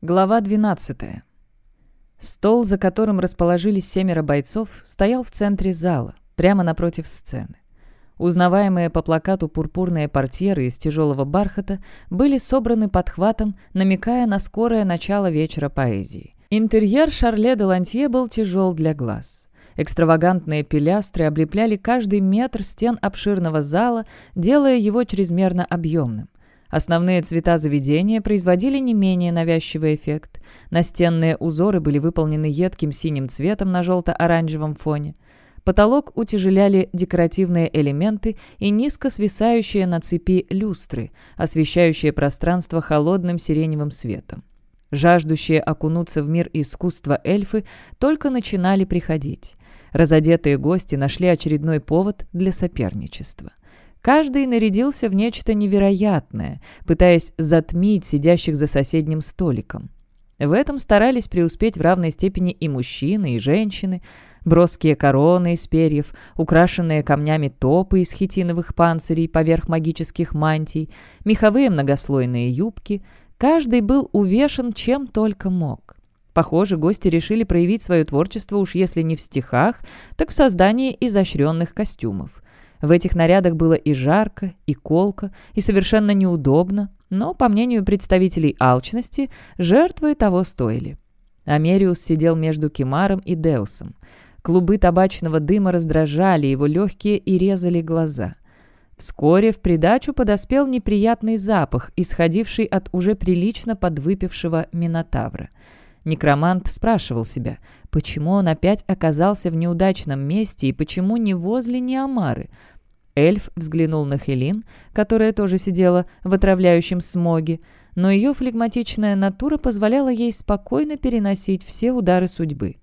Глава 12. Стол, за которым расположились семеро бойцов, стоял в центре зала, прямо напротив сцены. Узнаваемые по плакату пурпурные портьеры из тяжелого бархата были собраны подхватом, намекая на скорое начало вечера поэзии. Интерьер Шарле де Лантье был тяжел для глаз. Экстравагантные пилястры облепляли каждый метр стен обширного зала, делая его чрезмерно объемным. Основные цвета заведения производили не менее навязчивый эффект. Настенные узоры были выполнены едким синим цветом на желто-оранжевом фоне. Потолок утяжеляли декоративные элементы и низко свисающие на цепи люстры, освещающие пространство холодным сиреневым светом. Жаждущие окунуться в мир искусства эльфы только начинали приходить. Разодетые гости нашли очередной повод для соперничества. Каждый нарядился в нечто невероятное, пытаясь затмить сидящих за соседним столиком. В этом старались преуспеть в равной степени и мужчины, и женщины. Броские короны из перьев, украшенные камнями топы из хитиновых панцирей поверх магических мантий, меховые многослойные юбки. Каждый был увешан чем только мог. Похоже, гости решили проявить свое творчество уж если не в стихах, так в создании изощренных костюмов. В этих нарядах было и жарко, и колко, и совершенно неудобно, но, по мнению представителей алчности, жертвы того стоили. Америус сидел между Кимаром и Деусом. Клубы табачного дыма раздражали его легкие и резали глаза. Вскоре в придачу подоспел неприятный запах, исходивший от уже прилично подвыпившего Минотавра. Некромант спрашивал себя, почему он опять оказался в неудачном месте и почему не возле Неомары – Эльф взглянул на Хелин, которая тоже сидела в отравляющем смоге, но ее флегматичная натура позволяла ей спокойно переносить все удары судьбы.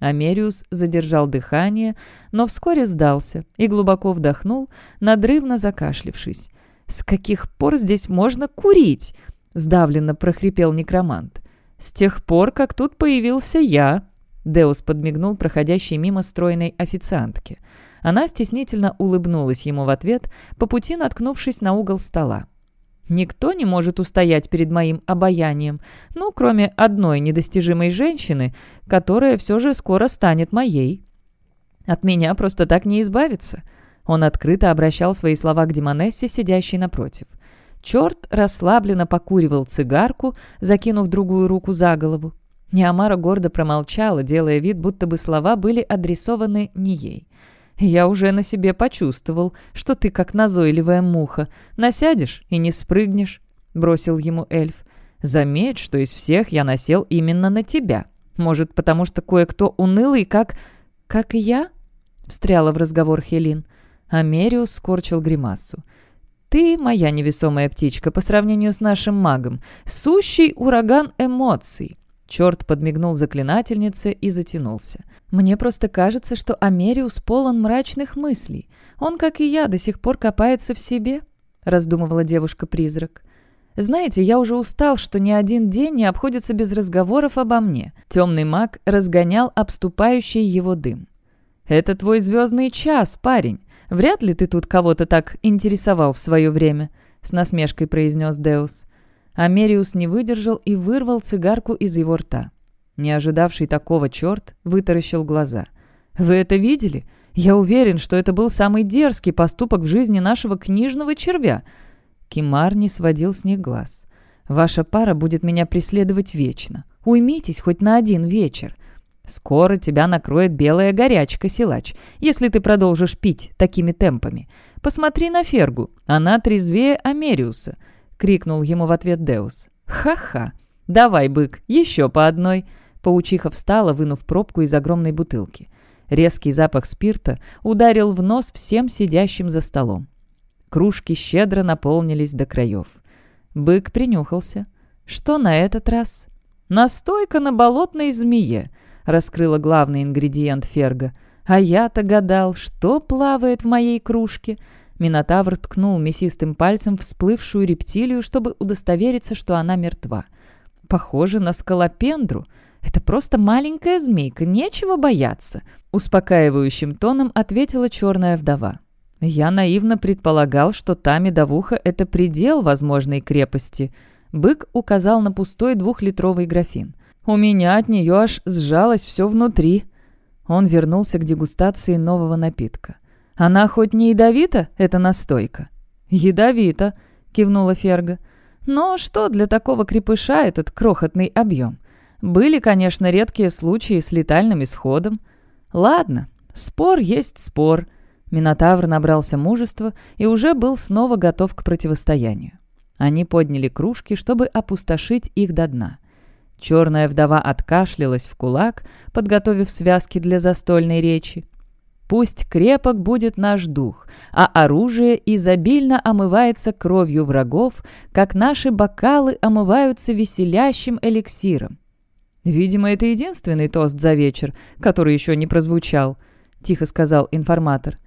Америус задержал дыхание, но вскоре сдался и глубоко вдохнул, надрывно закашлившись. «С каких пор здесь можно курить?» — сдавленно прохрипел некромант. «С тех пор, как тут появился я», — Деус подмигнул проходящей мимо стройной официантке — она стеснительно улыбнулась ему в ответ, по пути наткнувшись на угол стола. «Никто не может устоять перед моим обаянием, ну, кроме одной недостижимой женщины, которая все же скоро станет моей. От меня просто так не избавиться». Он открыто обращал свои слова к Демонессе, сидящей напротив. Черт расслабленно покуривал цигарку, закинув другую руку за голову. Неамара гордо промолчала, делая вид, будто бы слова были адресованы не ей. «Я уже на себе почувствовал, что ты как назойливая муха. Насядешь и не спрыгнешь», — бросил ему эльф. «Заметь, что из всех я насел именно на тебя. Может, потому что кое-кто унылый, как... как и я?» — встряла в разговор Хелин. Америус скорчил гримасу. «Ты, моя невесомая птичка, по сравнению с нашим магом, сущий ураган эмоций. Черт подмигнул заклинательнице и затянулся. «Мне просто кажется, что Америус полон мрачных мыслей. Он, как и я, до сих пор копается в себе», — раздумывала девушка-призрак. «Знаете, я уже устал, что ни один день не обходится без разговоров обо мне». Темный маг разгонял обступающий его дым. «Это твой звездный час, парень. Вряд ли ты тут кого-то так интересовал в свое время», — с насмешкой произнес Деус. Америус не выдержал и вырвал цигарку из его рта. Не ожидавший такого черт вытаращил глаза. «Вы это видели? Я уверен, что это был самый дерзкий поступок в жизни нашего книжного червя». Кимар не сводил с них глаз. «Ваша пара будет меня преследовать вечно. Уймитесь хоть на один вечер. Скоро тебя накроет белая горячка, силач, если ты продолжишь пить такими темпами. Посмотри на Фергу, она трезвее Америуса. — крикнул ему в ответ Деус. «Ха-ха! Давай, бык, еще по одной!» Паучиха встала, вынув пробку из огромной бутылки. Резкий запах спирта ударил в нос всем сидящим за столом. Кружки щедро наполнились до краев. Бык принюхался. «Что на этот раз?» «Настойка на болотной змее», — раскрыла главный ингредиент ферга. «А я-то гадал, что плавает в моей кружке?» Минотавр ткнул мясистым пальцем всплывшую рептилию, чтобы удостовериться, что она мертва. «Похоже на скалопендру. Это просто маленькая змейка, нечего бояться», — успокаивающим тоном ответила черная вдова. «Я наивно предполагал, что та медовуха — это предел возможной крепости», Бык указал на пустой двухлитровый графин. «У меня от нее аж сжалось все внутри». Он вернулся к дегустации нового напитка. «Она хоть не ядовита, эта настойка?» «Ядовита», — кивнула Ферга. «Но что для такого крепыша этот крохотный объем? Были, конечно, редкие случаи с летальным исходом. Ладно, спор есть спор». Минотавр набрался мужества и уже был снова готов к противостоянию. Они подняли кружки, чтобы опустошить их до дна. Черная вдова откашлялась в кулак, подготовив связки для застольной речи. «Пусть крепок будет наш дух, а оружие изобильно омывается кровью врагов, как наши бокалы омываются веселящим эликсиром». «Видимо, это единственный тост за вечер, который еще не прозвучал», — тихо сказал информатор.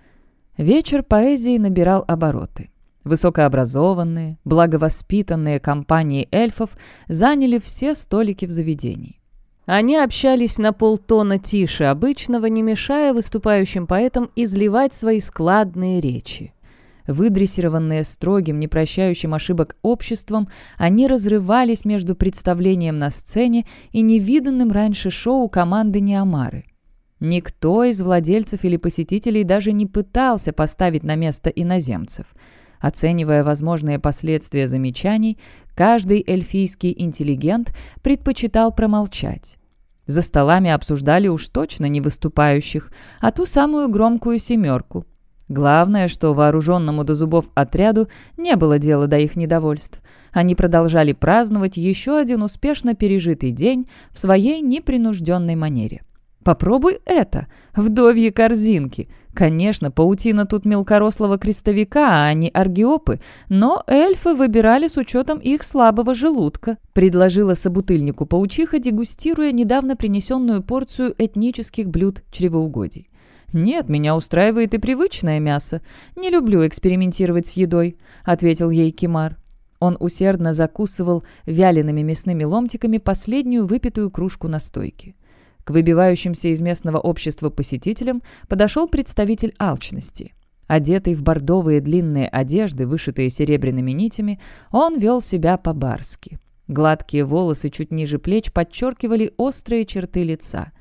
Вечер поэзии набирал обороты. Высокообразованные, благовоспитанные компании эльфов заняли все столики в заведении. Они общались на полтона тише обычного, не мешая выступающим поэтам изливать свои складные речи. Выдрессированные строгим, не прощающим ошибок обществом, они разрывались между представлением на сцене и невиданным раньше шоу команды Неомары. Никто из владельцев или посетителей даже не пытался поставить на место иноземцев – Оценивая возможные последствия замечаний, каждый эльфийский интеллигент предпочитал промолчать. За столами обсуждали уж точно не выступающих, а ту самую громкую «семерку». Главное, что вооруженному до зубов отряду не было дела до их недовольств. Они продолжали праздновать еще один успешно пережитый день в своей непринужденной манере. Попробуй это, вдовьи корзинки. Конечно, паутина тут мелкорослого крестовика, а не аргиопы, но эльфы выбирали с учетом их слабого желудка, предложила собутыльнику паучиха, дегустируя недавно принесенную порцию этнических блюд чревоугодий. «Нет, меня устраивает и привычное мясо. Не люблю экспериментировать с едой», — ответил ей Кимар. Он усердно закусывал вялеными мясными ломтиками последнюю выпитую кружку настойки. К выбивающимся из местного общества посетителям подошел представитель алчности. Одетый в бордовые длинные одежды, вышитые серебряными нитями, он вел себя по-барски. Гладкие волосы чуть ниже плеч подчеркивали острые черты лица.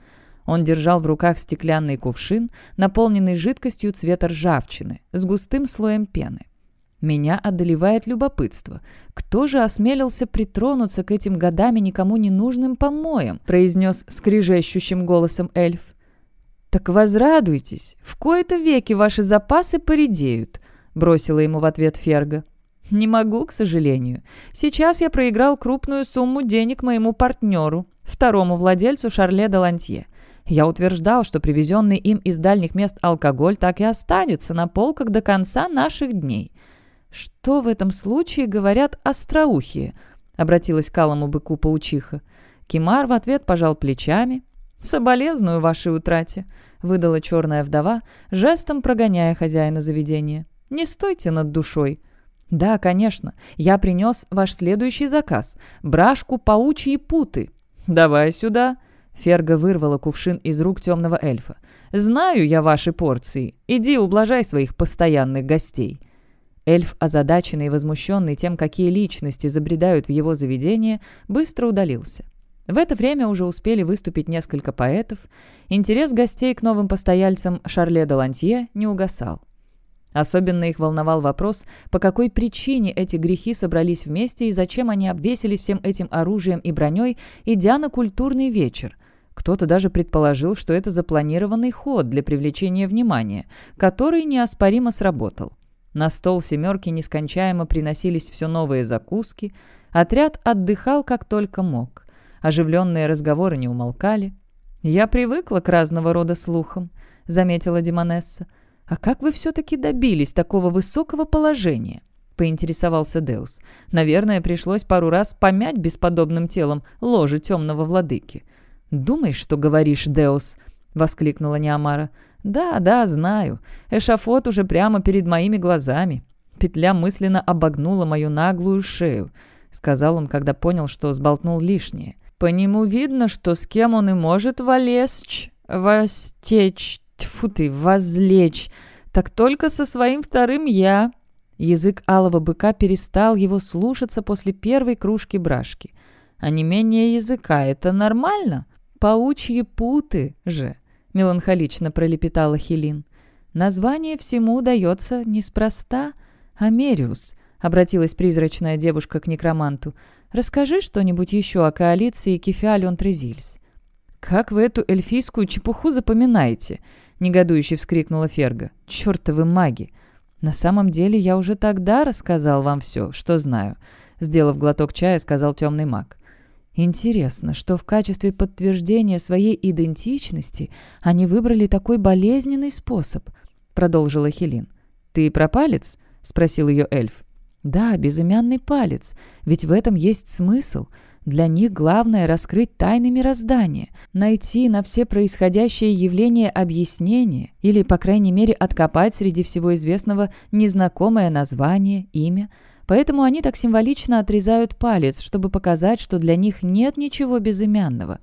Он держал в руках стеклянный кувшин, наполненный жидкостью цвета ржавчины, с густым слоем пены. Меня одолевает любопытство. Кто же осмелился притронуться к этим годами никому не нужным помоям?» произнес скрижещущим голосом эльф. «Так возрадуйтесь, в кои-то веки ваши запасы поредеют», бросила ему в ответ Ферга. «Не могу, к сожалению. Сейчас я проиграл крупную сумму денег моему партнеру, второму владельцу Шарле де Лантье. Я утверждал, что привезенный им из дальних мест алкоголь так и останется на полках до конца наших дней». «Что в этом случае говорят остроухие?» — обратилась к алому быку паучиха. Кимар в ответ пожал плечами. «Соболезную вашей утрате», — выдала черная вдова, жестом прогоняя хозяина заведения. «Не стойте над душой». «Да, конечно. Я принес ваш следующий заказ. Брашку паучьи путы». «Давай сюда». Ферга вырвала кувшин из рук темного эльфа. «Знаю я ваши порции. Иди ублажай своих постоянных гостей». Эльф, озадаченный и возмущенный тем, какие личности забредают в его заведение, быстро удалился. В это время уже успели выступить несколько поэтов. Интерес гостей к новым постояльцам Шарле де Лантье не угасал. Особенно их волновал вопрос, по какой причине эти грехи собрались вместе и зачем они обвесились всем этим оружием и броней, идя на культурный вечер. Кто-то даже предположил, что это запланированный ход для привлечения внимания, который неоспоримо сработал. На стол «семерки» нескончаемо приносились все новые закуски. Отряд отдыхал как только мог. Оживленные разговоры не умолкали. «Я привыкла к разного рода слухам», — заметила Димонесса. «А как вы все-таки добились такого высокого положения?» — поинтересовался Деус. «Наверное, пришлось пару раз помять бесподобным телом ложе темного владыки». «Думаешь, что говоришь, Деус?» — воскликнула Неамара. «Да, да, знаю. Эшафот уже прямо перед моими глазами. Петля мысленно обогнула мою наглую шею», — сказал он, когда понял, что сболтнул лишнее. «По нему видно, что с кем он и может волесчь, востечь, тьфу ты, возлечь, так только со своим вторым я. Язык алого быка перестал его слушаться после первой кружки брашки. «А не менее языка — это нормально? Паучьи путы же!» — меланхолично пролепетала Хелин. «Название всему дается неспроста. Америус», — обратилась призрачная девушка к некроманту, — «расскажи что-нибудь еще о коалиции Кефиалион Трезильс». «Как вы эту эльфийскую чепуху запоминаете?» — негодующе вскрикнула Ферга. «Чертовы маги! На самом деле я уже тогда рассказал вам все, что знаю», — сделав глоток чая, сказал темный маг. «Интересно, что в качестве подтверждения своей идентичности они выбрали такой болезненный способ», — продолжила Хелин. «Ты про палец?» — спросил ее эльф. «Да, безымянный палец, ведь в этом есть смысл. Для них главное раскрыть тайны мироздания, найти на все происходящие явления объяснение или, по крайней мере, откопать среди всего известного незнакомое название, имя. Поэтому они так символично отрезают палец, чтобы показать, что для них нет ничего безымянного.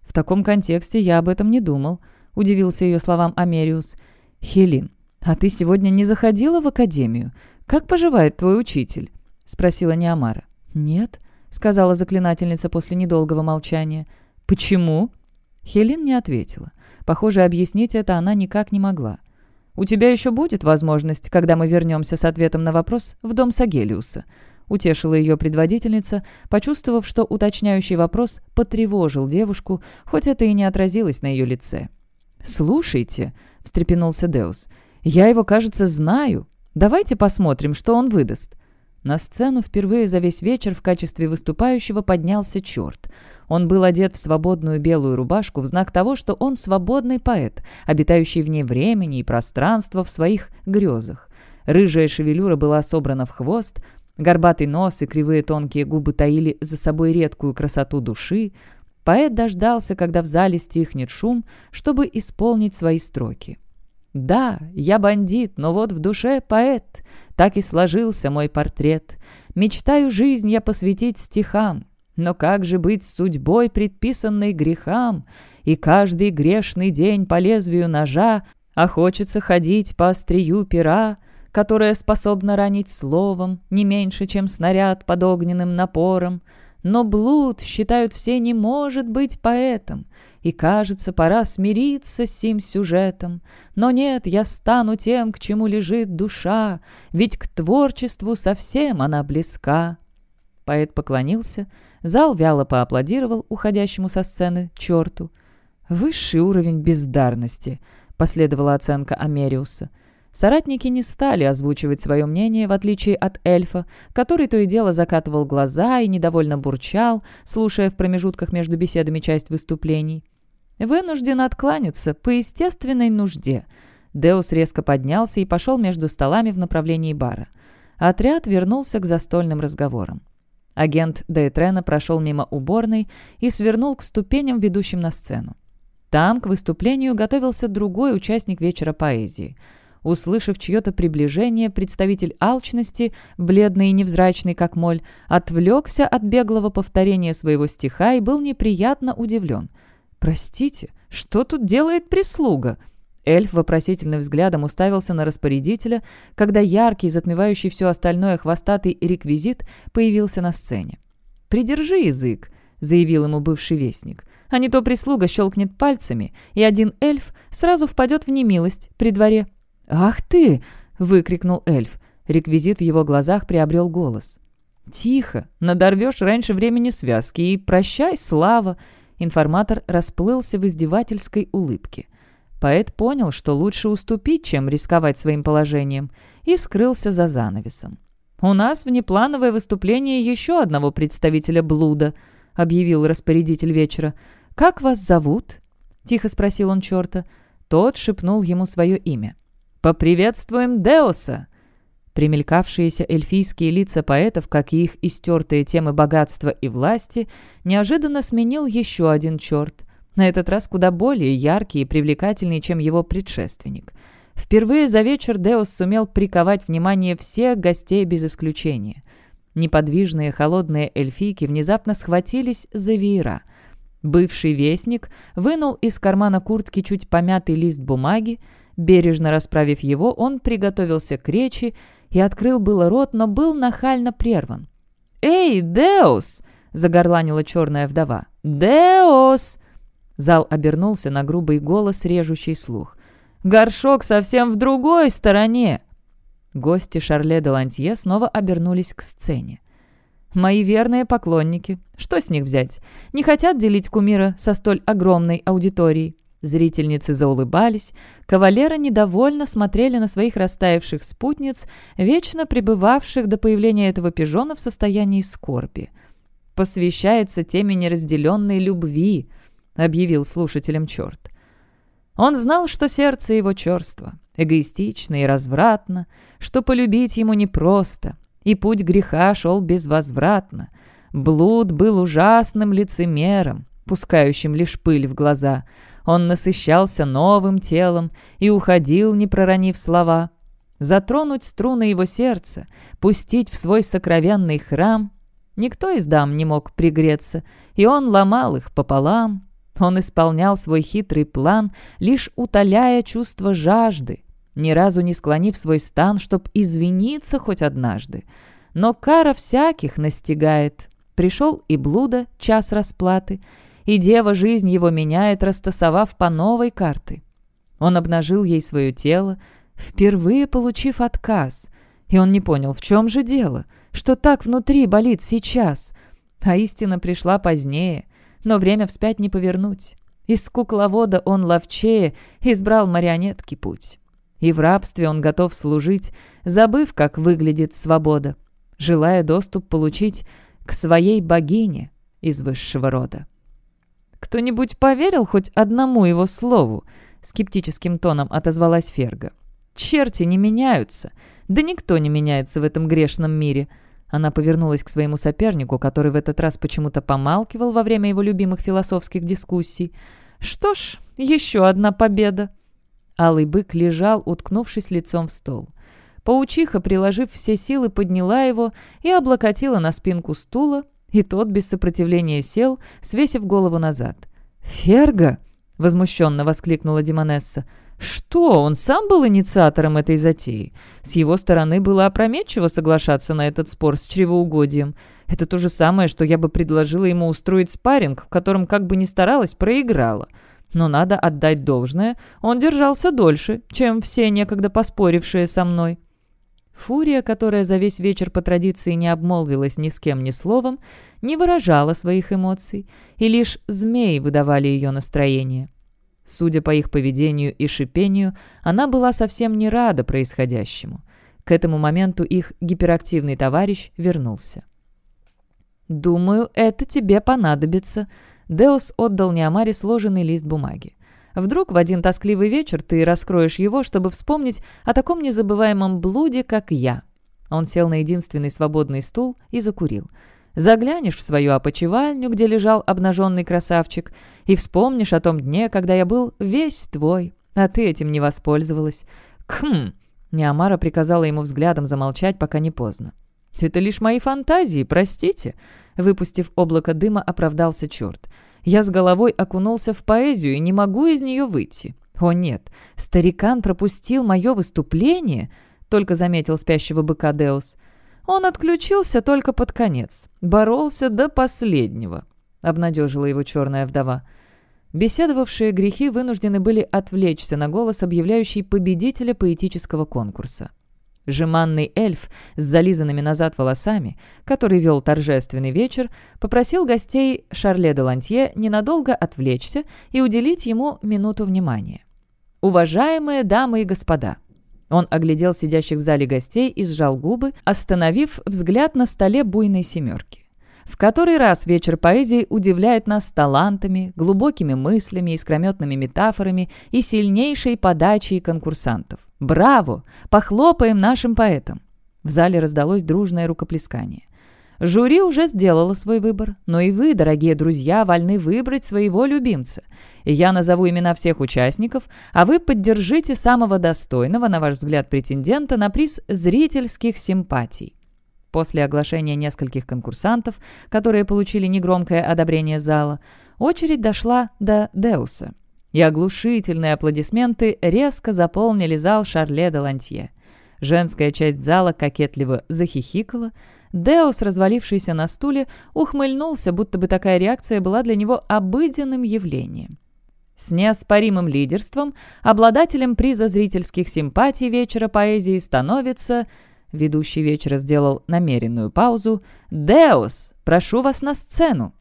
В таком контексте я об этом не думал, удивился ее словам Америус. «Хелин, а ты сегодня не заходила в академию? Как поживает твой учитель?» — спросила Неомара. «Нет», — сказала заклинательница после недолгого молчания. «Почему?» Хелин не ответила. Похоже, объяснить это она никак не могла. «У тебя еще будет возможность, когда мы вернемся с ответом на вопрос в дом Сагелиуса», — утешила ее предводительница, почувствовав, что уточняющий вопрос потревожил девушку, хоть это и не отразилось на ее лице. «Слушайте», — встрепенулся Деус, — «я его, кажется, знаю. Давайте посмотрим, что он выдаст». На сцену впервые за весь вечер в качестве выступающего поднялся черт. Он был одет в свободную белую рубашку в знак того, что он свободный поэт, обитающий вне времени и пространства в своих грезах. Рыжая шевелюра была собрана в хвост, горбатый нос и кривые тонкие губы таили за собой редкую красоту души. Поэт дождался, когда в зале стихнет шум, чтобы исполнить свои строки. «Да, я бандит, но вот в душе поэт. Так и сложился мой портрет. Мечтаю жизнь я посвятить стихам, но как же быть судьбой, предписанной грехам? И каждый грешный день по лезвию ножа, а хочется ходить по острию пера, которая способна ранить словом не меньше, чем снаряд под огненным напором. Но блуд, считают все, не может быть поэтом, и, кажется, пора смириться с сим сюжетом. Но нет, я стану тем, к чему лежит душа, ведь к творчеству совсем она близка. Поэт поклонился, зал вяло поаплодировал уходящему со сцены черту. «Высший уровень бездарности», — последовала оценка Америуса — Соратники не стали озвучивать свое мнение, в отличие от эльфа, который то и дело закатывал глаза и недовольно бурчал, слушая в промежутках между беседами часть выступлений. «Вынужден откланяться по естественной нужде». Деус резко поднялся и пошел между столами в направлении бара. Отряд вернулся к застольным разговорам. Агент Дейтрена прошел мимо уборной и свернул к ступеням, ведущим на сцену. Там к выступлению готовился другой участник вечера поэзии — Услышав чье-то приближение, представитель алчности, бледный и невзрачный, как моль, отвлекся от беглого повторения своего стиха и был неприятно удивлен. «Простите, что тут делает прислуга?» Эльф вопросительным взглядом уставился на распорядителя, когда яркий, затмевающий все остальное хвостатый реквизит появился на сцене. «Придержи язык», — заявил ему бывший вестник. «А не то прислуга щелкнет пальцами, и один эльф сразу впадет в немилость при дворе». «Ах ты!» — выкрикнул эльф. Реквизит в его глазах приобрел голос. «Тихо! Надорвешь раньше времени связки и прощай, слава!» Информатор расплылся в издевательской улыбке. Поэт понял, что лучше уступить, чем рисковать своим положением, и скрылся за занавесом. «У нас внеплановое выступление еще одного представителя блуда», — объявил распорядитель вечера. «Как вас зовут?» — тихо спросил он черта. Тот шепнул ему свое имя. «Поприветствуем Деоса!» Примелькавшиеся эльфийские лица поэтов, как и их истертые темы богатства и власти, неожиданно сменил еще один черт, на этот раз куда более яркий и привлекательный, чем его предшественник. Впервые за вечер Деос сумел приковать внимание всех гостей без исключения. Неподвижные холодные эльфийки внезапно схватились за веера. Бывший вестник вынул из кармана куртки чуть помятый лист бумаги, Бережно расправив его, он приготовился к речи и открыл было рот, но был нахально прерван. «Эй, Деус!» — загорланила черная вдова. «Деус!» Зал обернулся на грубый голос, режущий слух. «Горшок совсем в другой стороне!» Гости Шарле де Лантье снова обернулись к сцене. «Мои верные поклонники. Что с них взять? Не хотят делить кумира со столь огромной аудиторией?» Зрительницы заулыбались, кавалеры недовольно смотрели на своих растаявших спутниц, вечно пребывавших до появления этого пижона в состоянии скорби. «Посвящается теме неразделенной любви», — объявил слушателям черт. Он знал, что сердце его черство, эгоистично и развратно, что полюбить ему непросто, и путь греха шел безвозвратно. Блуд был ужасным лицемером, пускающим лишь пыль в глаза — он насыщался новым телом и уходил, не проронив слова. Затронуть струны его сердца, пустить в свой сокровенный храм. Никто из дам не мог пригреться, и он ломал их пополам. Он исполнял свой хитрый план, лишь утоляя чувство жажды, ни разу не склонив свой стан, чтоб извиниться хоть однажды. Но кара всяких настигает. Пришел и блуда час расплаты — и дева жизнь его меняет, растасовав по новой карты. Он обнажил ей свое тело, впервые получив отказ, и он не понял, в чем же дело, что так внутри болит сейчас. А истина пришла позднее, но время вспять не повернуть. Из кукловода он ловчее избрал марионетки путь. И в рабстве он готов служить, забыв, как выглядит свобода, желая доступ получить к своей богине из высшего рода. «Кто-нибудь поверил хоть одному его слову?» — скептическим тоном отозвалась Ферга. «Черти не меняются. Да никто не меняется в этом грешном мире». Она повернулась к своему сопернику, который в этот раз почему-то помалкивал во время его любимых философских дискуссий. «Что ж, еще одна победа». Алый бык лежал, уткнувшись лицом в стол. Паучиха, приложив все силы, подняла его и облокотила на спинку стула, и тот без сопротивления сел, свесив голову назад. «Ферга!» — возмущенно воскликнула Димонесса. «Что? Он сам был инициатором этой затеи. С его стороны было опрометчиво соглашаться на этот спор с чревоугодием. Это то же самое, что я бы предложила ему устроить спарринг, в котором, как бы ни старалась, проиграла. Но надо отдать должное, он держался дольше, чем все некогда поспорившие со мной». Фурия, которая за весь вечер по традиции не обмолвилась ни с кем ни словом, не выражала своих эмоций, и лишь змеи выдавали ее настроение. Судя по их поведению и шипению, она была совсем не рада происходящему. К этому моменту их гиперактивный товарищ вернулся. «Думаю, это тебе понадобится», — Деус отдал Неомаре сложенный лист бумаги. Вдруг в один тоскливый вечер ты раскроешь его, чтобы вспомнить о таком незабываемом блуде, как я». Он сел на единственный свободный стул и закурил. Заглянешь в свою опочивальню, где лежал обнаженный красавчик, и вспомнишь о том дне, когда я был весь твой, а ты этим не воспользовалась. Кхм!» Неамара приказала ему взглядом замолчать, пока не поздно. «Это лишь мои фантазии, простите!» Выпустив облако дыма, оправдался черт. Я с головой окунулся в поэзию и не могу из нее выйти. О нет, старикан пропустил мое выступление, только заметил спящего быка Деус. Он отключился только под конец, боролся до последнего, обнадежила его черная вдова. Беседовавшие грехи вынуждены были отвлечься на голос, объявляющий победителя поэтического конкурса. Жеманный эльф с зализанными назад волосами, который вел торжественный вечер, попросил гостей Шарле де Лантье ненадолго отвлечься и уделить ему минуту внимания. «Уважаемые дамы и господа!» Он оглядел сидящих в зале гостей и сжал губы, остановив взгляд на столе буйной семерки. В который раз вечер поэзии удивляет нас талантами, глубокими мыслями, искрометными метафорами и сильнейшей подачей конкурсантов. Браво! Похлопаем нашим поэтам!» В зале раздалось дружное рукоплескание. Жюри уже сделало свой выбор, но и вы, дорогие друзья, вольны выбрать своего любимца. Я назову имена всех участников, а вы поддержите самого достойного, на ваш взгляд, претендента на приз зрительских симпатий. После оглашения нескольких конкурсантов, которые получили негромкое одобрение зала, очередь дошла до Деуса и оглушительные аплодисменты резко заполнили зал Шарле де Лантье. Женская часть зала кокетливо захихикала. Деус, развалившийся на стуле, ухмыльнулся, будто бы такая реакция была для него обыденным явлением. С неоспоримым лидерством обладателем приза зрительских симпатий вечера поэзии становится... Ведущий вечера сделал намеренную паузу. «Деус, прошу вас на сцену!»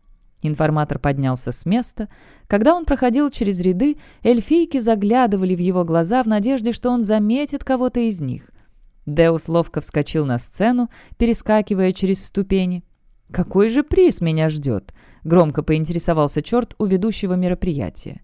Информатор поднялся с места. Когда он проходил через ряды, эльфийки заглядывали в его глаза в надежде, что он заметит кого-то из них. Деус ловко вскочил на сцену, перескакивая через ступени. «Какой же приз меня ждет?» — громко поинтересовался черт у ведущего мероприятия.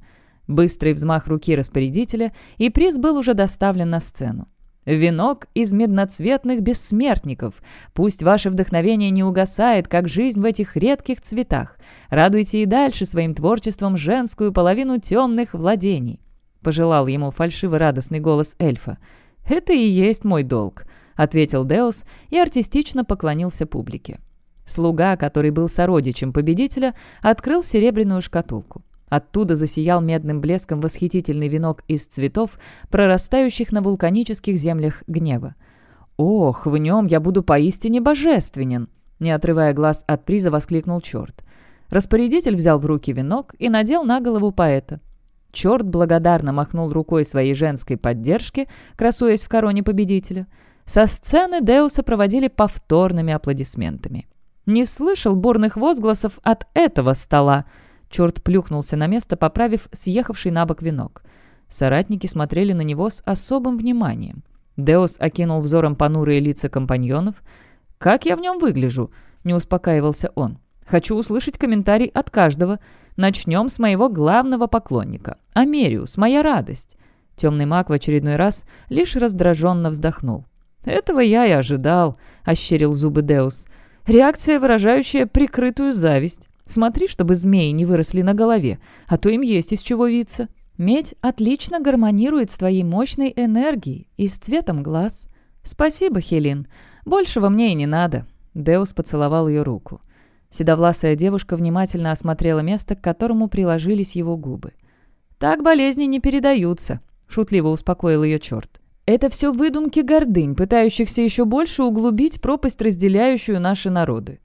Быстрый взмах руки распорядителя, и приз был уже доставлен на сцену. Венок из медноцветных бессмертников. Пусть ваше вдохновение не угасает, как жизнь в этих редких цветах. Радуйте и дальше своим творчеством женскую половину темных владений. Пожелал ему фальшиво-радостный голос эльфа. «Это и есть мой долг», — ответил Деус и артистично поклонился публике. Слуга, который был сородичем победителя, открыл серебряную шкатулку. Оттуда засиял медным блеском восхитительный венок из цветов, прорастающих на вулканических землях гнева. «Ох, в нем я буду поистине божественен!» Не отрывая глаз от приза, воскликнул черт. Распорядитель взял в руки венок и надел на голову поэта. Черт благодарно махнул рукой своей женской поддержки, красуясь в короне победителя. Со сцены Деуса проводили повторными аплодисментами. Не слышал бурных возгласов от этого стола, Черт плюхнулся на место, поправив съехавший на бок венок. Соратники смотрели на него с особым вниманием. Деос окинул взором понурые лица компаньонов. «Как я в нем выгляжу?» — не успокаивался он. «Хочу услышать комментарий от каждого. Начнем с моего главного поклонника. Америус, моя радость». Темный маг в очередной раз лишь раздраженно вздохнул. «Этого я и ожидал», — ощерил зубы Деус. «Реакция, выражающая прикрытую зависть. Смотри, чтобы змеи не выросли на голове, а то им есть из чего виться. Медь отлично гармонирует с твоей мощной энергией и с цветом глаз. Спасибо, Хелин. Большего мне и не надо». Деус поцеловал ее руку. Седовласая девушка внимательно осмотрела место, к которому приложились его губы. «Так болезни не передаются», — шутливо успокоил ее черт. «Это все выдумки гордынь, пытающихся еще больше углубить пропасть, разделяющую наши народы.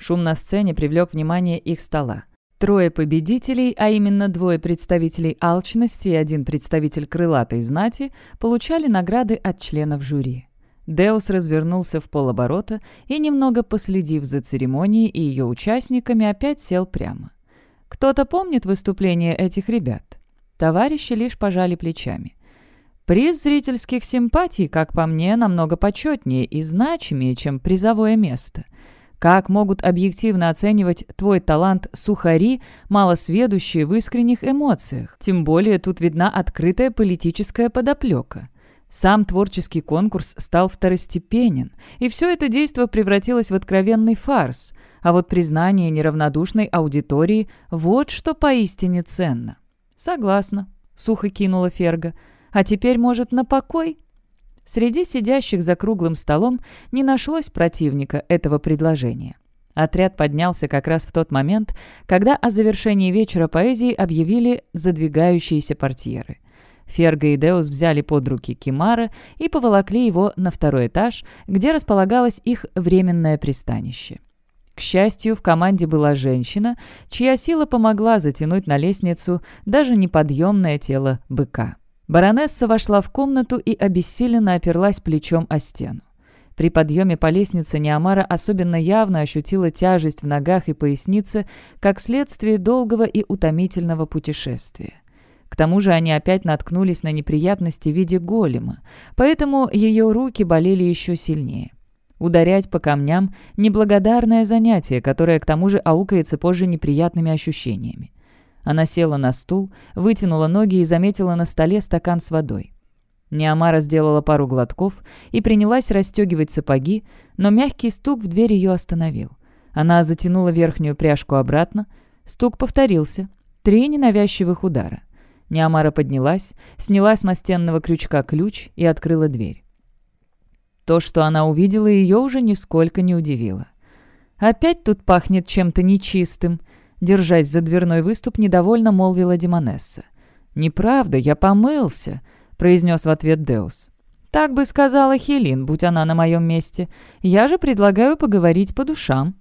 Шум на сцене привлек внимание их стола. Трое победителей, а именно двое представителей алчности и один представитель крылатой знати, получали награды от членов жюри. Деус развернулся в полоборота и, немного последив за церемонией и ее участниками, опять сел прямо. Кто-то помнит выступление этих ребят? Товарищи лишь пожали плечами. Приз зрительских симпатий, как по мне, намного почетнее и значимее, чем призовое место — как могут объективно оценивать твой талант сухари, малосведущие в искренних эмоциях? Тем более тут видна открытая политическая подоплека. Сам творческий конкурс стал второстепенен, и все это действо превратилось в откровенный фарс, а вот признание неравнодушной аудитории – вот что поистине ценно. «Согласна», – сухо кинула Ферга. «А теперь, может, на покой?» Среди сидящих за круглым столом не нашлось противника этого предложения. Отряд поднялся как раз в тот момент, когда о завершении вечера поэзии объявили задвигающиеся портьеры. Ферго и Деус взяли под руки Кимара и поволокли его на второй этаж, где располагалось их временное пристанище. К счастью, в команде была женщина, чья сила помогла затянуть на лестницу даже неподъемное тело быка. Баронесса вошла в комнату и обессиленно оперлась плечом о стену. При подъеме по лестнице Неомара особенно явно ощутила тяжесть в ногах и пояснице, как следствие долгого и утомительного путешествия. К тому же они опять наткнулись на неприятности в виде голема, поэтому ее руки болели еще сильнее. Ударять по камням – неблагодарное занятие, которое к тому же аукается позже неприятными ощущениями. Она села на стул, вытянула ноги и заметила на столе стакан с водой. Неомара сделала пару глотков и принялась расстегивать сапоги, но мягкий стук в дверь ее остановил. Она затянула верхнюю пряжку обратно. Стук повторился. Три ненавязчивых удара. Неомара поднялась, сняла с настенного крючка ключ и открыла дверь. То, что она увидела, ее уже нисколько не удивило. «Опять тут пахнет чем-то нечистым», Держась за дверной выступ, недовольно молвила Демонесса. «Неправда, я помылся», — произнес в ответ Деус. Так бы сказала Хелин, будь она на моем месте. Я же предлагаю поговорить по душам».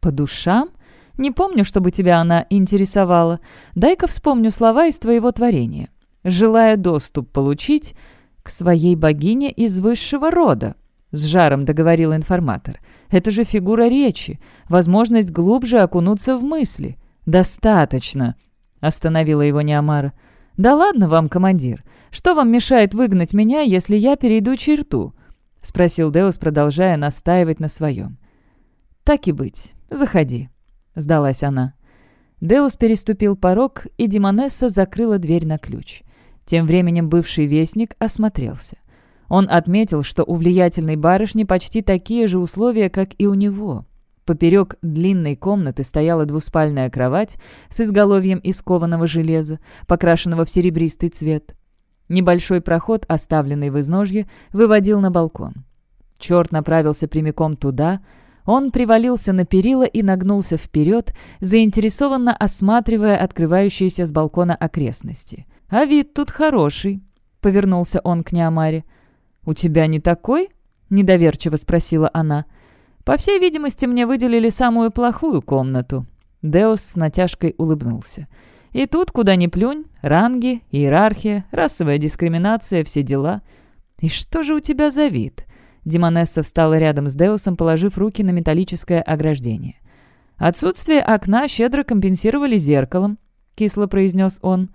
«По душам? Не помню, чтобы тебя она интересовала. Дай-ка вспомню слова из твоего творения. Желая доступ получить к своей богине из высшего рода», — с жаром договорил информатор. «Это же фигура речи, возможность глубже окунуться в мысли». «Достаточно», — остановила его Неомара. «Да ладно вам, командир. Что вам мешает выгнать меня, если я перейду черту?» — спросил Деус, продолжая настаивать на своем. «Так и быть. Заходи», — сдалась она. Деус переступил порог, и Димонесса закрыла дверь на ключ. Тем временем бывший вестник осмотрелся. Он отметил, что у влиятельной барышни почти такие же условия, как и у него. Поперек длинной комнаты стояла двуспальная кровать с изголовьем из кованого железа, покрашенного в серебристый цвет. Небольшой проход, оставленный в изножье, выводил на балкон. Черт направился прямиком туда. Он привалился на перила и нагнулся вперед, заинтересованно осматривая открывающиеся с балкона окрестности. «А вид тут хороший», — повернулся он к Неомаре. «У тебя не такой?» — недоверчиво спросила она. «По всей видимости, мне выделили самую плохую комнату». Деус с натяжкой улыбнулся. И тут, куда ни плюнь, ранги, иерархия, расовая дискриминация, все дела. И что же у тебя за вид?» Димонесса встала рядом с Деусом, положив руки на металлическое ограждение. «Отсутствие окна щедро компенсировали зеркалом», — кисло произнес он.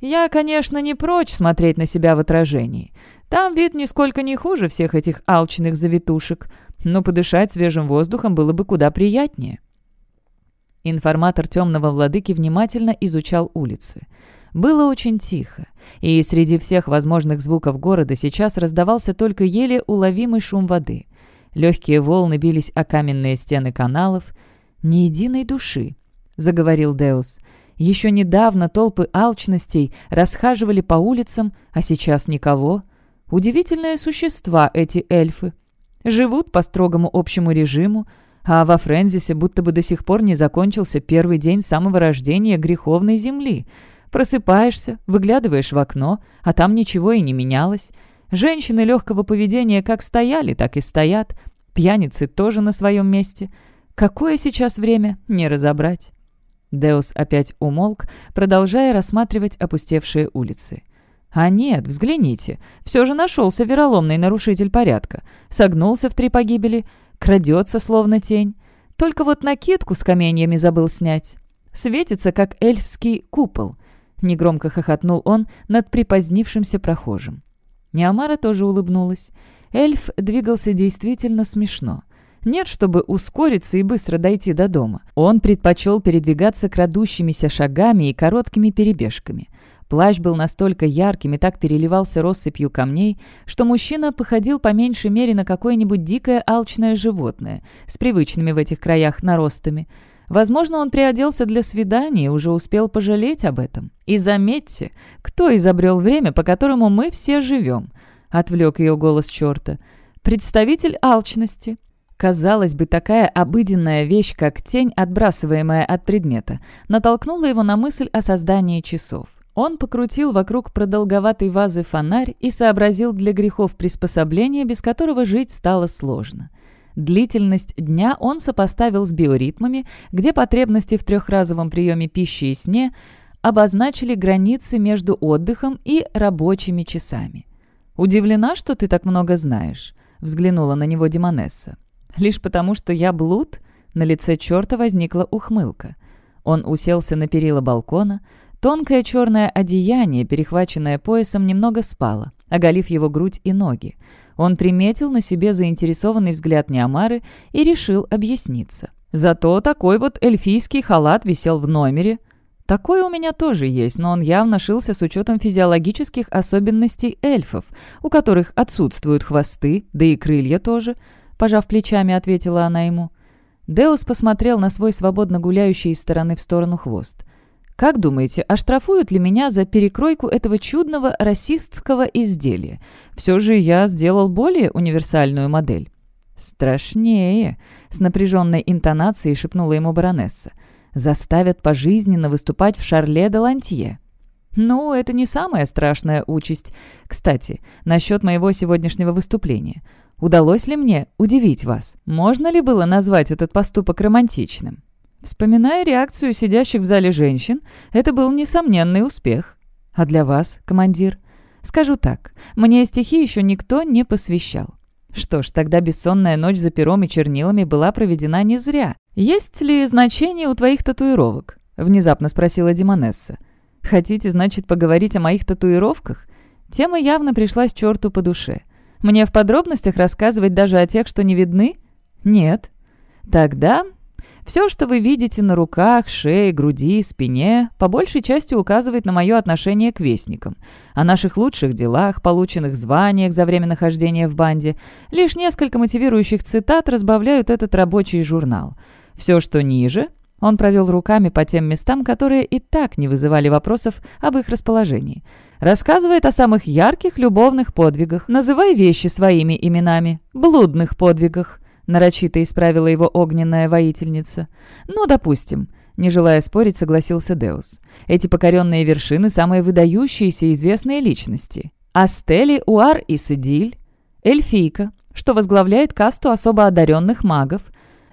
«Я, конечно, не прочь смотреть на себя в отражении. Там вид нисколько не хуже всех этих алчных завитушек, но подышать свежим воздухом было бы куда приятнее». Информатор темного владыки внимательно изучал улицы. Было очень тихо, и среди всех возможных звуков города сейчас раздавался только еле уловимый шум воды. Легкие волны бились о каменные стены каналов. «Ни единой души», — заговорил Деус. «Еще недавно толпы алчностей расхаживали по улицам, а сейчас никого. Удивительные существа эти эльфы. Живут по строгому общему режиму, а во Френзисе будто бы до сих пор не закончился первый день самого рождения греховной земли. Просыпаешься, выглядываешь в окно, а там ничего и не менялось. Женщины легкого поведения как стояли, так и стоят. Пьяницы тоже на своем месте. Какое сейчас время, не разобрать. Деус опять умолк, продолжая рассматривать опустевшие улицы. А нет, взгляните, все же нашелся вероломный нарушитель порядка. Согнулся в три погибели, Крадется, словно тень. Только вот накидку с каменьями забыл снять. Светится, как эльфский купол. Негромко хохотнул он над припозднившимся прохожим. Неамара тоже улыбнулась. Эльф двигался действительно смешно. Нет, чтобы ускориться и быстро дойти до дома. Он предпочел передвигаться крадущимися шагами и короткими перебежками – Плащ был настолько ярким и так переливался россыпью камней, что мужчина походил по меньшей мере на какое-нибудь дикое алчное животное с привычными в этих краях наростами. Возможно, он приоделся для свидания и уже успел пожалеть об этом. И заметьте, кто изобрел время, по которому мы все живем? Отвлек ее голос черта. Представитель алчности. Казалось бы, такая обыденная вещь, как тень, отбрасываемая от предмета, натолкнула его на мысль о создании часов. Он покрутил вокруг продолговатой вазы фонарь и сообразил для грехов приспособление, без которого жить стало сложно. Длительность дня он сопоставил с биоритмами, где потребности в трехразовом приеме пищи и сне обозначили границы между отдыхом и рабочими часами. «Удивлена, что ты так много знаешь», — взглянула на него Демонесса. «Лишь потому, что я блуд?» На лице черта возникла ухмылка. Он уселся на перила балкона, Тонкое черное одеяние, перехваченное поясом, немного спало, оголив его грудь и ноги. Он приметил на себе заинтересованный взгляд Неомары и решил объясниться. «Зато такой вот эльфийский халат висел в номере. Такой у меня тоже есть, но он явно шился с учетом физиологических особенностей эльфов, у которых отсутствуют хвосты, да и крылья тоже», — пожав плечами, ответила она ему. Деус посмотрел на свой свободно гуляющий из стороны в сторону хвост. Как думаете, оштрафуют ли меня за перекройку этого чудного расистского изделия? Все же я сделал более универсальную модель». «Страшнее», — с напряженной интонацией шепнула ему баронесса. «Заставят пожизненно выступать в Шарле де Лантье». «Ну, это не самая страшная участь. Кстати, насчет моего сегодняшнего выступления. Удалось ли мне удивить вас? Можно ли было назвать этот поступок романтичным?» Вспоминая реакцию сидящих в зале женщин, это был несомненный успех. А для вас, командир? Скажу так, мне стихи еще никто не посвящал. Что ж, тогда бессонная ночь за пером и чернилами была проведена не зря. «Есть ли значение у твоих татуировок?» — внезапно спросила Димонесса. «Хотите, значит, поговорить о моих татуировках?» Тема явно пришлась черту по душе. «Мне в подробностях рассказывать даже о тех, что не видны?» «Нет». «Тогда все, что вы видите на руках, шее, груди, спине, по большей части указывает на мое отношение к вестникам, о наших лучших делах, полученных званиях за время нахождения в банде. Лишь несколько мотивирующих цитат разбавляют этот рабочий журнал. Все, что ниже, он провел руками по тем местам, которые и так не вызывали вопросов об их расположении. Рассказывает о самых ярких любовных подвигах. Называй вещи своими именами. Блудных подвигах. — нарочито исправила его огненная воительница. «Ну, допустим». Не желая спорить, согласился Деус. «Эти покоренные вершины — самые выдающиеся известные личности. Астели Уар и Сидиль, эльфийка, что возглавляет касту особо одаренных магов.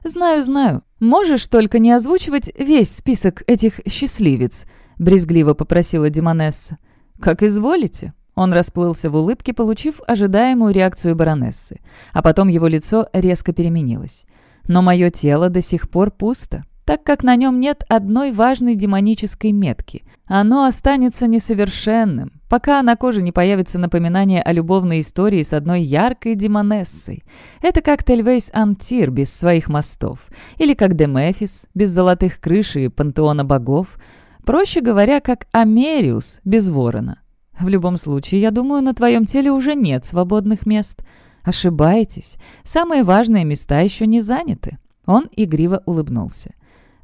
Знаю, знаю. Можешь только не озвучивать весь список этих счастливец», — брезгливо попросила Демонесса. «Как изволите», он расплылся в улыбке, получив ожидаемую реакцию баронессы. А потом его лицо резко переменилось. «Но мое тело до сих пор пусто, так как на нем нет одной важной демонической метки. Оно останется несовершенным, пока на коже не появится напоминание о любовной истории с одной яркой демонессой. Это как Тельвейс Антир без своих мостов, или как Демефис без золотых крыш и пантеона богов. Проще говоря, как Америус без ворона. В любом случае, я думаю, на твоем теле уже нет свободных мест. Ошибаетесь. Самые важные места еще не заняты». Он игриво улыбнулся.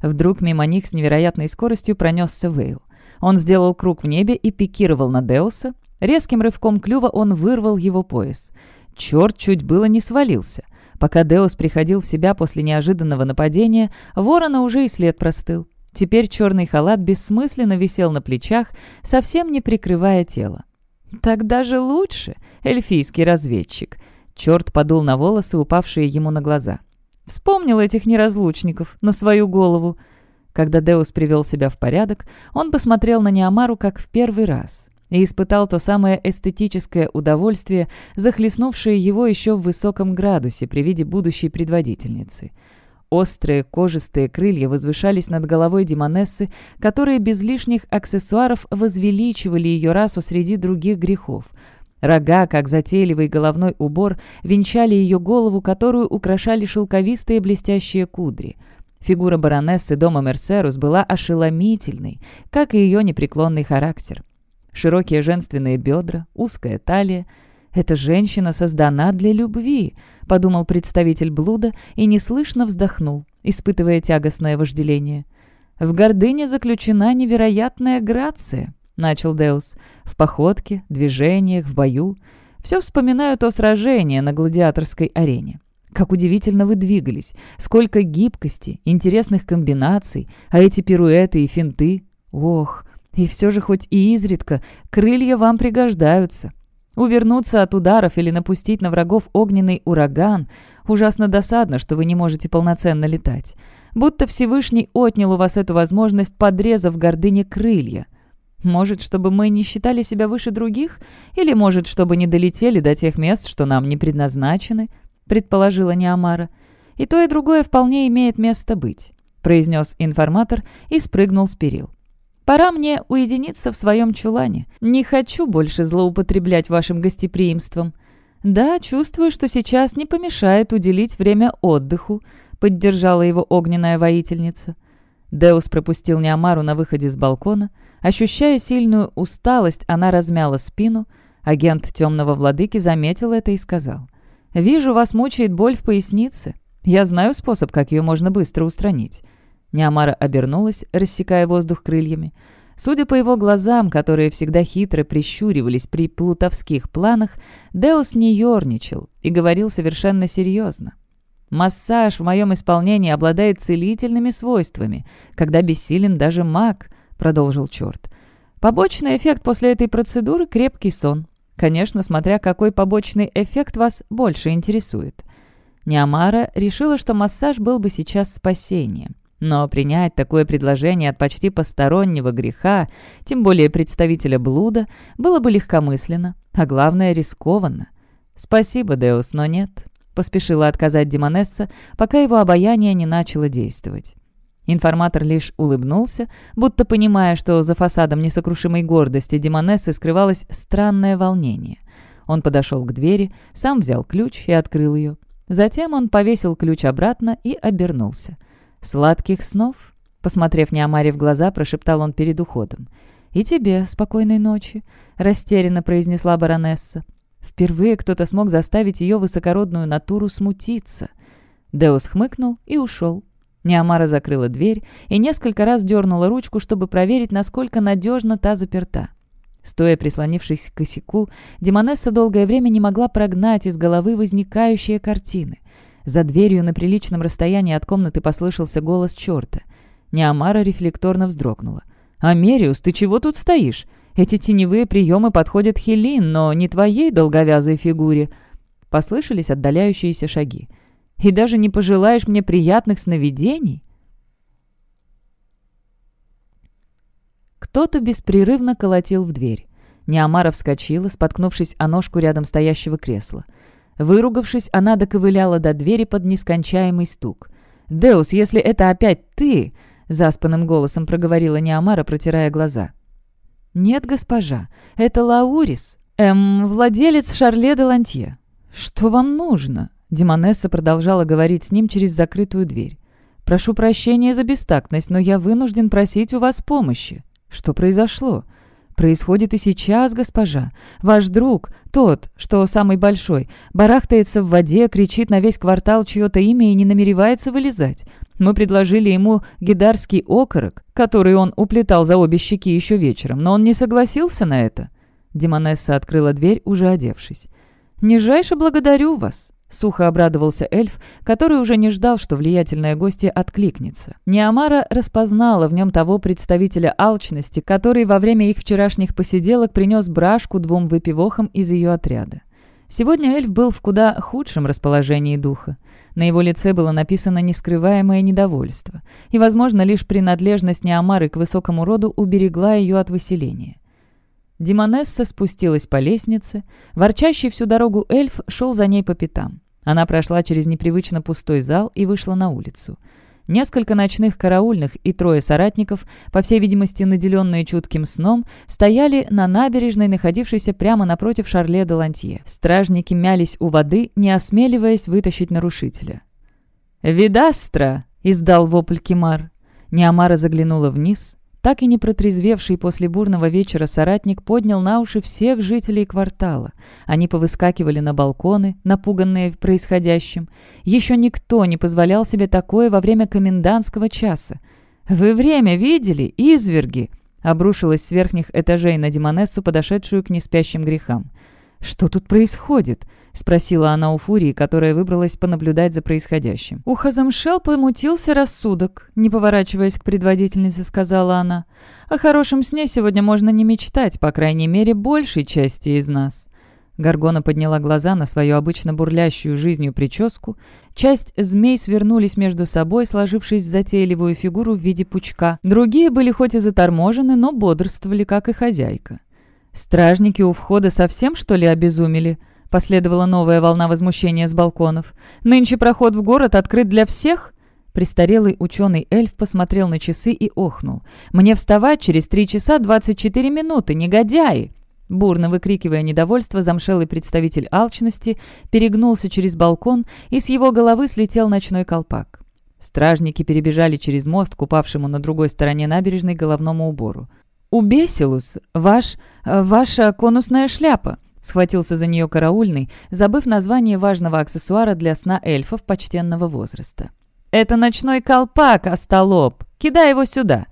Вдруг мимо них с невероятной скоростью пронесся Вейл. Он сделал круг в небе и пикировал на Деуса. Резким рывком клюва он вырвал его пояс. Черт чуть было не свалился. Пока Деус приходил в себя после неожиданного нападения, ворона уже и след простыл. Теперь черный халат бессмысленно висел на плечах, совсем не прикрывая тело. «Так даже лучше, эльфийский разведчик!» Черт подул на волосы, упавшие ему на глаза. Вспомнил этих неразлучников на свою голову. Когда Деус привел себя в порядок, он посмотрел на Неомару как в первый раз и испытал то самое эстетическое удовольствие, захлестнувшее его еще в высоком градусе при виде будущей предводительницы — Острые кожистые крылья возвышались над головой Демонессы, которые без лишних аксессуаров возвеличивали ее расу среди других грехов. Рога, как затейливый головной убор, венчали ее голову, которую украшали шелковистые блестящие кудри. Фигура баронессы дома Мерсерус была ошеломительной, как и ее непреклонный характер. Широкие женственные бедра, узкая талия — «Эта женщина создана для любви», — подумал представитель блуда и неслышно вздохнул, испытывая тягостное вожделение. «В гордыне заключена невероятная грация», — начал Деус. «В походке, движениях, в бою. Все вспоминаю то сражение на гладиаторской арене. Как удивительно вы двигались, сколько гибкости, интересных комбинаций, а эти пируэты и финты. Ох, и все же хоть и изредка крылья вам пригождаются. Увернуться от ударов или напустить на врагов огненный ураган – ужасно досадно, что вы не можете полноценно летать. Будто Всевышний отнял у вас эту возможность, подрезав гордыне крылья. Может, чтобы мы не считали себя выше других? Или, может, чтобы не долетели до тех мест, что нам не предназначены?» – предположила Неамара. «И то, и другое вполне имеет место быть», – произнес информатор и спрыгнул с перил. Пора мне уединиться в своем чулане. Не хочу больше злоупотреблять вашим гостеприимством. Да, чувствую, что сейчас не помешает уделить время отдыху», — поддержала его огненная воительница. Деус пропустил Неомару на выходе с балкона. Ощущая сильную усталость, она размяла спину. Агент темного владыки заметил это и сказал. «Вижу, вас мучает боль в пояснице. Я знаю способ, как ее можно быстро устранить. Неамара обернулась, рассекая воздух крыльями. Судя по его глазам, которые всегда хитро прищуривались при плутовских планах, Деус не ерничал и говорил совершенно серьезно. «Массаж в моем исполнении обладает целительными свойствами, когда бессилен даже маг», — продолжил черт. Побочный эффект после этой процедуры – крепкий сон. Конечно, смотря какой побочный эффект вас больше интересует. Неамара решила, что массаж был бы сейчас спасением. Но принять такое предложение от почти постороннего греха, тем более представителя блуда, было бы легкомысленно, а главное рискованно. «Спасибо, Деус, но нет», — поспешила отказать Демонесса, пока его обаяние не начало действовать. Информатор лишь улыбнулся, будто понимая, что за фасадом несокрушимой гордости Демонессы скрывалось странное волнение. Он подошел к двери, сам взял ключ и открыл ее. Затем он повесил ключ обратно и обернулся. «Сладких снов!» Посмотрев Неомаре в глаза, прошептал он перед уходом. «И тебе спокойной ночи», — растерянно произнесла баронесса. Впервые кто-то смог заставить ее высокородную натуру смутиться. Деус хмыкнул и ушел. Неомара закрыла дверь и несколько раз дернула ручку, чтобы проверить, насколько надежно та заперта. Стоя прислонившись к косяку, Демонесса долгое время не могла прогнать из головы возникающие картины. За дверью на приличном расстоянии от комнаты послышался голос черта. Неомара рефлекторно вздрогнула. «Америус, ты чего тут стоишь? Эти теневые приемы подходят Хелин, но не твоей долговязой фигуре». Послышались отдаляющиеся шаги. «И даже не пожелаешь мне приятных сновидений?» Кто-то беспрерывно колотил в дверь. Неамара вскочила, споткнувшись о ножку рядом стоящего кресла. Выругавшись, она доковыляла до двери под нескончаемый стук. «Деус, если это опять ты!» — заспанным голосом проговорила Неамара, протирая глаза. «Нет, госпожа, это Лаурис, эм, владелец Шарле де Лантье. Что вам нужно?» Демонесса продолжала говорить с ним через закрытую дверь. «Прошу прощения за бестактность, но я вынужден просить у вас помощи. Что произошло?» «Происходит и сейчас, госпожа. Ваш друг, тот, что самый большой, барахтается в воде, кричит на весь квартал чье-то имя и не намеревается вылезать. Мы предложили ему гидарский окорок, который он уплетал за обе щеки еще вечером, но он не согласился на это». Демонесса открыла дверь, уже одевшись. «Нижайше благодарю вас. Сухо обрадовался эльф, который уже не ждал, что влиятельная гостья откликнется. Неамара распознала в нем того представителя алчности, который во время их вчерашних посиделок принес брашку двум выпивохам из ее отряда. Сегодня эльф был в куда худшем расположении духа. На его лице было написано нескрываемое недовольство, и, возможно, лишь принадлежность Неамары к высокому роду уберегла ее от выселения. Демонесса спустилась по лестнице. Ворчащий всю дорогу эльф шел за ней по пятам. Она прошла через непривычно пустой зал и вышла на улицу. Несколько ночных караульных и трое соратников, по всей видимости наделенные чутким сном, стояли на набережной, находившейся прямо напротив Шарле де Лантье. Стражники мялись у воды, не осмеливаясь вытащить нарушителя. «Видастра!» — издал вопль Кимар. Неамара заглянула вниз. Так и не протрезвевший после бурного вечера соратник поднял на уши всех жителей квартала. Они повыскакивали на балконы, напуганные происходящим. Еще никто не позволял себе такое во время комендантского часа. «Вы время видели, изверги?» обрушилась с верхних этажей на Демонессу, подошедшую к неспящим грехам. «Что тут происходит?» — спросила она у Фурии, которая выбралась понаблюдать за происходящим. «У Хазамшел помутился рассудок», — не поворачиваясь к предводительнице, сказала она. «О хорошем сне сегодня можно не мечтать, по крайней мере, большей части из нас». Гаргона подняла глаза на свою обычно бурлящую жизнью прическу. Часть змей свернулись между собой, сложившись в затейливую фигуру в виде пучка. Другие были хоть и заторможены, но бодрствовали, как и хозяйка. «Стражники у входа совсем, что ли, обезумели?» Последовала новая волна возмущения с балконов. «Нынче проход в город открыт для всех?» Престарелый ученый-эльф посмотрел на часы и охнул. «Мне вставать через три часа двадцать четыре минуты, негодяи!» Бурно выкрикивая недовольство, замшелый представитель алчности перегнулся через балкон, и с его головы слетел ночной колпак. Стражники перебежали через мост к упавшему на другой стороне набережной головному убору. «Убесилус, ваш... ваша конусная шляпа!» Схватился за нее караульный, забыв название важного аксессуара для сна эльфов почтенного возраста. «Это ночной колпак, остолоп! Кидай его сюда!»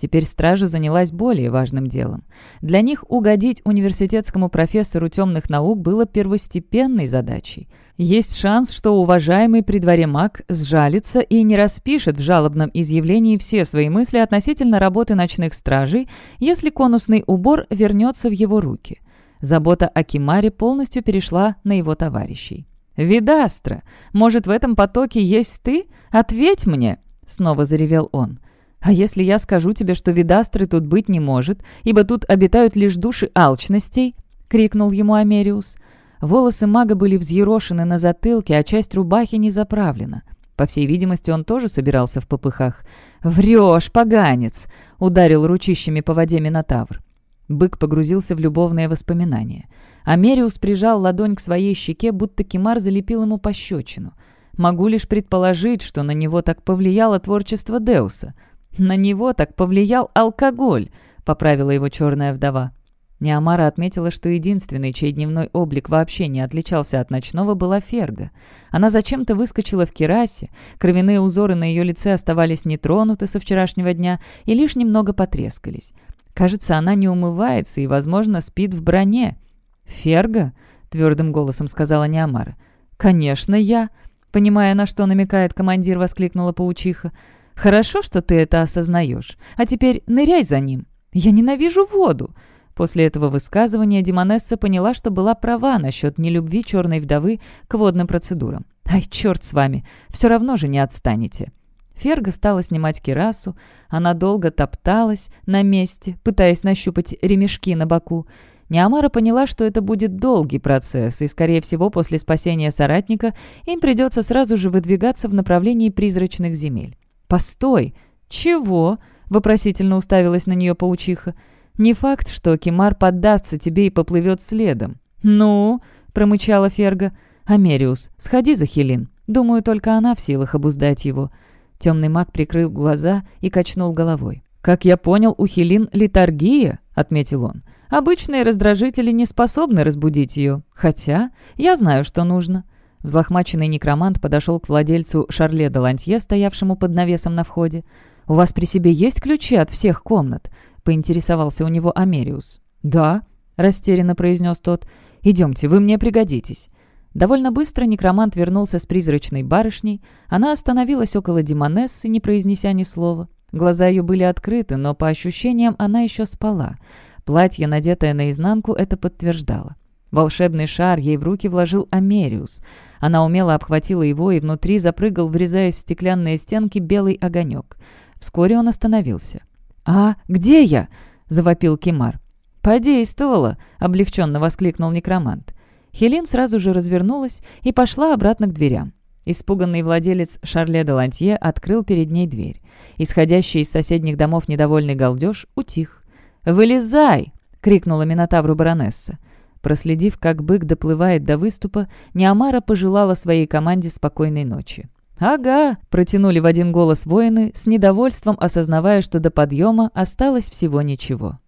Теперь стража занялась более важным делом. Для них угодить университетскому профессору темных наук было первостепенной задачей. Есть шанс, что уважаемый при дворе маг сжалится и не распишет в жалобном изъявлении все свои мысли относительно работы ночных стражей, если конусный убор вернется в его руки. Забота о Кимаре полностью перешла на его товарищей. «Видастра, может, в этом потоке есть ты? Ответь мне!» — снова заревел он. А если я скажу тебе, что видастры тут быть не может, ибо тут обитают лишь души алчностей?» — крикнул ему Америус. Волосы мага были взъерошены на затылке, а часть рубахи не заправлена. По всей видимости, он тоже собирался в попыхах. «Врешь, поганец!» — ударил ручищами по воде Минотавр. Бык погрузился в любовные воспоминания. Америус прижал ладонь к своей щеке, будто Кимар залепил ему пощечину. Могу лишь предположить, что на него так повлияло творчество Деуса — «На него так повлиял алкоголь», — поправила его черная вдова. Неамара отметила, что единственный, чей дневной облик вообще не отличался от ночного, была Ферга. Она зачем-то выскочила в керасе, кровяные узоры на ее лице оставались нетронуты со вчерашнего дня и лишь немного потрескались. Кажется, она не умывается и, возможно, спит в броне. «Ферга?» — твердым голосом сказала Неамара. «Конечно, я!» Понимая, на что намекает командир, воскликнула паучиха. Хорошо, что ты это осознаешь. А теперь ныряй за ним. Я ненавижу воду». После этого высказывания Димонесса поняла, что была права насчет нелюбви черной вдовы к водным процедурам. «Ай, черт с вами! Все равно же не отстанете!» Ферга стала снимать кирасу. Она долго топталась на месте, пытаясь нащупать ремешки на боку. Неамара поняла, что это будет долгий процесс, и, скорее всего, после спасения соратника им придется сразу же выдвигаться в направлении призрачных земель. «Постой! Чего?» — вопросительно уставилась на нее паучиха. «Не факт, что Кимар поддастся тебе и поплывет следом». «Ну?» — промычала Ферга. «Америус, сходи за Хелин. Думаю, только она в силах обуздать его». Темный маг прикрыл глаза и качнул головой. «Как я понял, у Хелин литаргия», — отметил он. «Обычные раздражители не способны разбудить ее. Хотя я знаю, что нужно». Взлохмаченный некромант подошел к владельцу Шарле де Лантье, стоявшему под навесом на входе. «У вас при себе есть ключи от всех комнат?» — поинтересовался у него Америус. «Да», — растерянно произнес тот. «Идемте, вы мне пригодитесь». Довольно быстро некромант вернулся с призрачной барышней. Она остановилась около Димонессы, не произнеся ни слова. Глаза ее были открыты, но по ощущениям она еще спала. Платье, надетое наизнанку, это подтверждало. Волшебный шар ей в руки вложил Америус. Она умело обхватила его, и внутри запрыгал, врезаясь в стеклянные стенки, белый огонек. Вскоре он остановился. «А, где я?» — завопил Кимар. «Подействовало!» — облегченно воскликнул некромант. Хелен сразу же развернулась и пошла обратно к дверям. Испуганный владелец Шарле де Лантье открыл перед ней дверь. Исходящий из соседних домов недовольный галдеж утих. «Вылезай!» — крикнула Минотавру баронесса. Проследив, как бык доплывает до выступа, Неамара пожелала своей команде спокойной ночи. «Ага», — протянули в один голос воины, с недовольством осознавая, что до подъема осталось всего ничего.